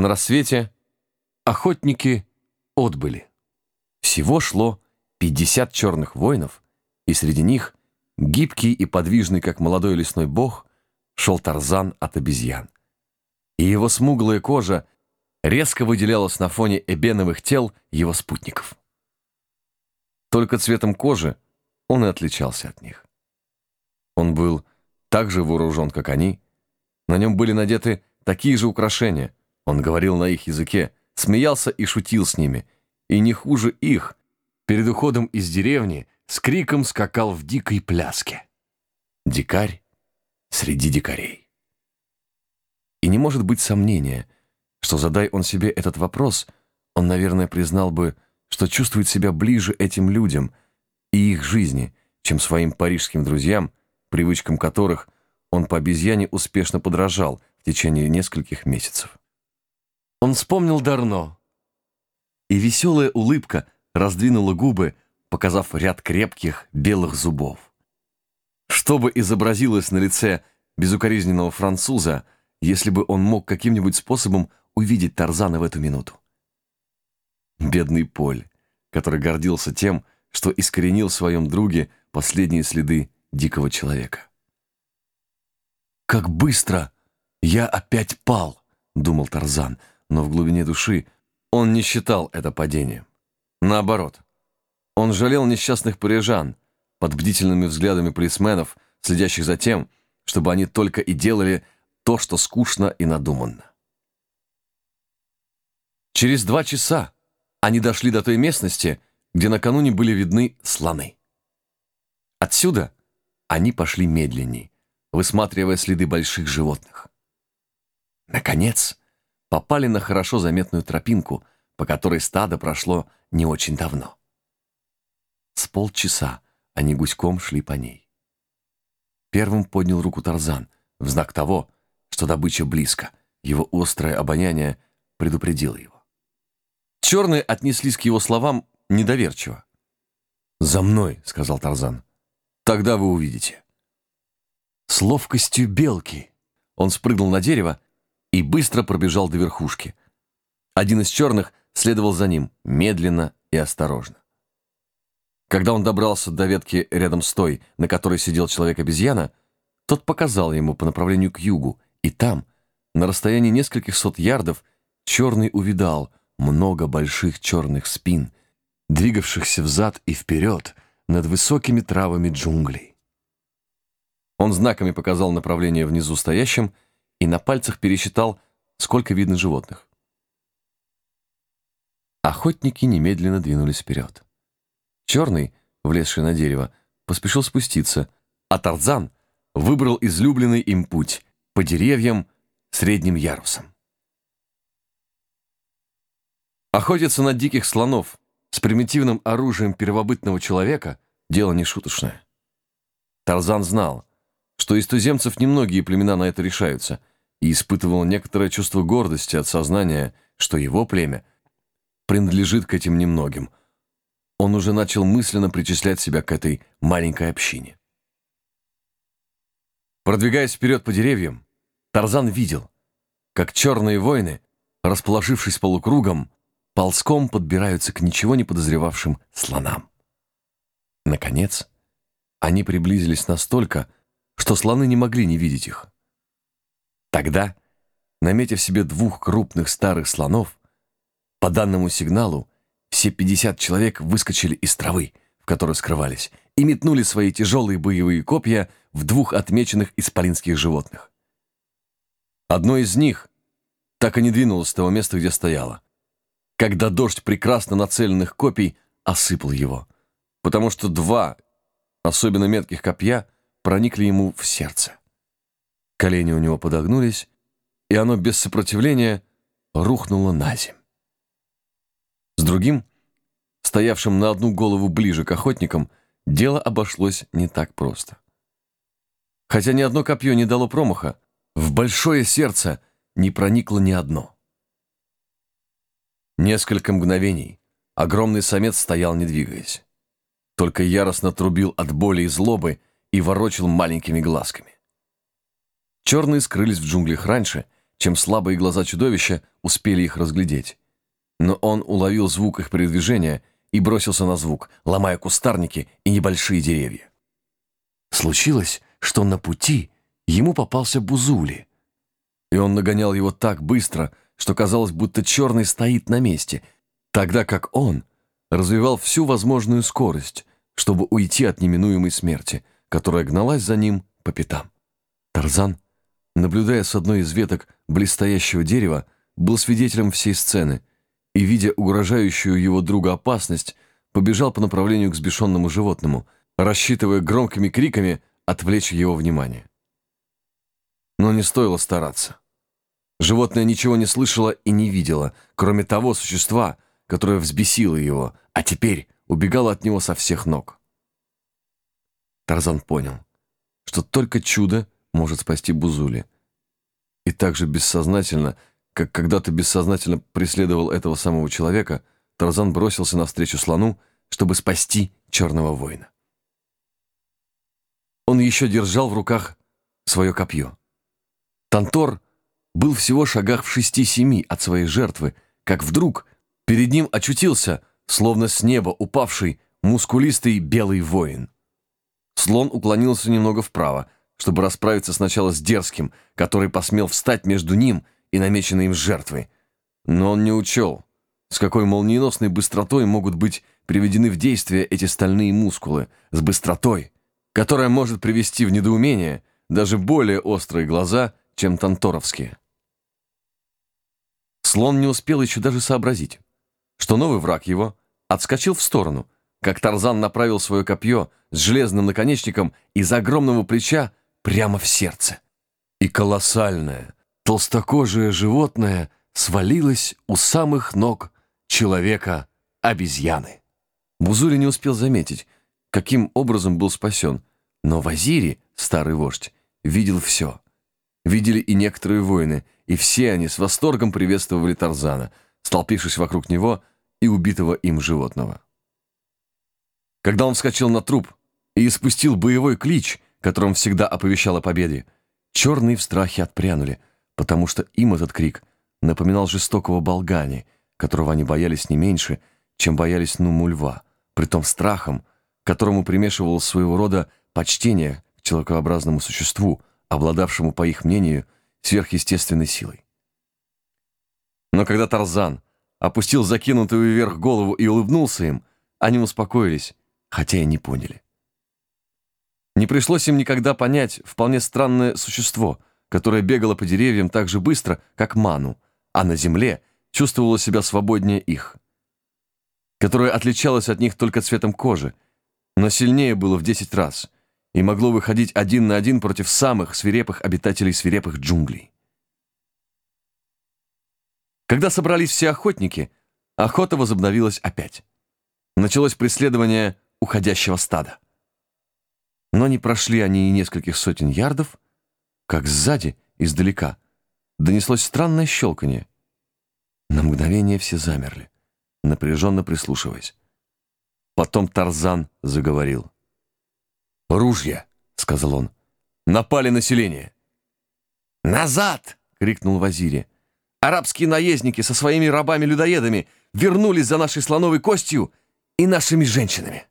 На рассвете охотники отбыли. Всего шло 50 черных воинов, и среди них, гибкий и подвижный, как молодой лесной бог, шел Тарзан от обезьян. И его смуглая кожа резко выделялась на фоне эбеновых тел его спутников. Только цветом кожи он и отличался от них. Он был так же вооружен, как они. На нем были надеты такие же украшения. Он говорил на их языке, смеялся и шутил с ними. И не хуже их, перед уходом из деревни, с криком скакал в дикой пляске. Дикарь среди дикарей. И не может быть сомнения, что задай он себе этот вопрос, он, наверное, признал бы, что чувствует себя ближе этим людям и их жизни, чем своим парижским друзьям, привычкам которых он по обезьяне успешно подражал в течение нескольких месяцев. Он вспомнил Дарно, и веселая улыбка раздвинула губы, показав ряд крепких белых зубов. Что бы изобразилось на лице безукоризненного француза, если бы он мог каким-нибудь способом увидеть Тарзана в эту минуту? Бедный Поль, который гордился тем, что искоренил в своем друге последние следы дикого человека. «Как быстро я опять пал!» — думал Тарзан, но в глубине души он не считал это падением. Наоборот, он жалел несчастных парижан под бдительными взглядами полисменов, следящих за тем, чтобы они только и делали то, что скучно и надуманно. Через два часа они дошли до той местности, где накануне были видны слоны. Отсюда они пошли медленней, высматривая следы больших животных. Наконец, попали на хорошо заметную тропинку, по которой стадо прошло не очень давно. С полчаса они гуськом шли по ней. Первым поднял руку Тарзан, в знак того, что добыча близко. Его острое обоняние предупредило его. Черные отнеслись к его словам недоверчиво. «За мной», — сказал Тарзан. «Тогда вы увидите». С ловкостью белки он спрыгнул на дерево и быстро пробежал до верхушки. Один из черных следовал за ним, медленно и осторожно. Когда он добрался до ветки рядом с той, на которой сидел человек-обезьяна, тот показал ему по направлению к югу, и там, на расстоянии нескольких сот ярдов, черный увидал много больших черных спин, двигавшихся взад и вперед над высокими травами джунглей. Он знаками показал направление внизу стоящим и на пальцах пересчитал, сколько видно животных. Охотники немедленно двинулись вперед. Черный, влезший на дерево, поспешил спуститься, а Тарзан выбрал излюбленный им путь по деревьям средним ярусом. Охотиться на диких слонов с примитивным оружием первобытного человека – дело не шуточное. Тарзан знал, что из туземцев немногие племена на это решаются, и испытывал некоторое чувство гордости от сознания, что его племя принадлежит к этим немногим – он уже начал мысленно причислять себя к этой маленькой общине. Продвигаясь вперед по деревьям, Тарзан видел, как черные воины, расположившись полукругом, ползком подбираются к ничего не подозревавшим слонам. Наконец, они приблизились настолько, что слоны не могли не видеть их. Тогда, наметив себе двух крупных старых слонов, по данному сигналу все 50 человек выскочили из травы, в которой скрывались, и метнули свои тяжелые боевые копья в двух отмеченных исполинских животных. Одно из них так и не двинулось с того места, где стояло, когда дождь прекрасно нацеленных копий осыпал его, потому что два особенно метких копья проникли ему в сердце. Колени у него подогнулись, и оно без сопротивления рухнуло на землю. С другим, стоявшим на одну голову ближе к охотникам, дело обошлось не так просто. Хотя ни одно копье не дало промаха, в большое сердце не проникло ни одно. Несколько мгновений огромный самец стоял, не двигаясь. Только яростно трубил от боли и злобы и ворочил маленькими глазками. Черные скрылись в джунглях раньше, чем слабые глаза чудовища успели их разглядеть. Но он уловил звук их передвижения и бросился на звук, ломая кустарники и небольшие деревья. Случилось, что на пути ему попался Бузули, и он нагонял его так быстро, что казалось, будто черный стоит на месте, тогда как он развивал всю возможную скорость, чтобы уйти от неминуемой смерти, которая гналась за ним по пятам. Тарзан, наблюдая с одной из веток блестящего дерева, был свидетелем всей сцены и, видя угрожающую его друга опасность, побежал по направлению к сбешенному животному, рассчитывая громкими криками отвлечь его внимание. Но не стоило стараться. Животное ничего не слышало и не видело, кроме того существа, которое взбесило его, а теперь убегало от него со всех ног. Тарзан понял, что только чудо может спасти Бузули. И так же бессознательно, как когда-то бессознательно преследовал этого самого человека, Тарзан бросился навстречу слону, чтобы спасти черного воина. Он еще держал в руках свое копье. Тантор был всего шагах в шести-семи от своей жертвы, как вдруг перед ним очутился, словно с неба упавший, мускулистый белый воин. Слон уклонился немного вправо, чтобы расправиться сначала с дерзким, который посмел встать между ним и намеченной им жертвой. Но он не учел, с какой молниеносной быстротой могут быть приведены в действие эти стальные мускулы, с быстротой, которая может привести в недоумение даже более острые глаза, чем танторовские. Слон не успел еще даже сообразить, что новый враг его отскочил в сторону, как Тарзан направил свое копье с железным наконечником из огромного плеча прямо в сердце. И колоссальное, толстокожее животное свалилось у самых ног человека-обезьяны. Бузури не успел заметить, каким образом был спасен, но Вазири, старый вождь, видел все. Видели и некоторые воины — и все они с восторгом приветствовали Тарзана, столпившись вокруг него и убитого им животного. Когда он вскочил на труп и испустил боевой клич, которым всегда оповещал о победе, черные в страхе отпрянули, потому что им этот крик напоминал жестокого болгани, которого они боялись не меньше, чем боялись Нуму льва, притом страхом, которому примешивалось своего рода почтение к человекообразному существу, обладавшему, по их мнению, сверхъестественной силой. Но когда Тарзан опустил закинутую вверх голову и улыбнулся им, они успокоились, хотя и не поняли. Не пришлось им никогда понять вполне странное существо, которое бегало по деревьям так же быстро, как Ману, а на земле чувствовало себя свободнее их, которое отличалось от них только цветом кожи, но сильнее было в десять раз — и могло выходить один на один против самых свирепых обитателей свирепых джунглей. Когда собрались все охотники, охота возобновилась опять. Началось преследование уходящего стада. Но не прошли они и нескольких сотен ярдов, как сзади, издалека, донеслось странное щелканье. На мгновение все замерли, напряженно прислушиваясь. Потом Тарзан заговорил. «Ружья!» — сказал он. «Напали население!» «Назад!» — крикнул Вазири. «Арабские наездники со своими рабами-людоедами вернулись за нашей слоновой костью и нашими женщинами!»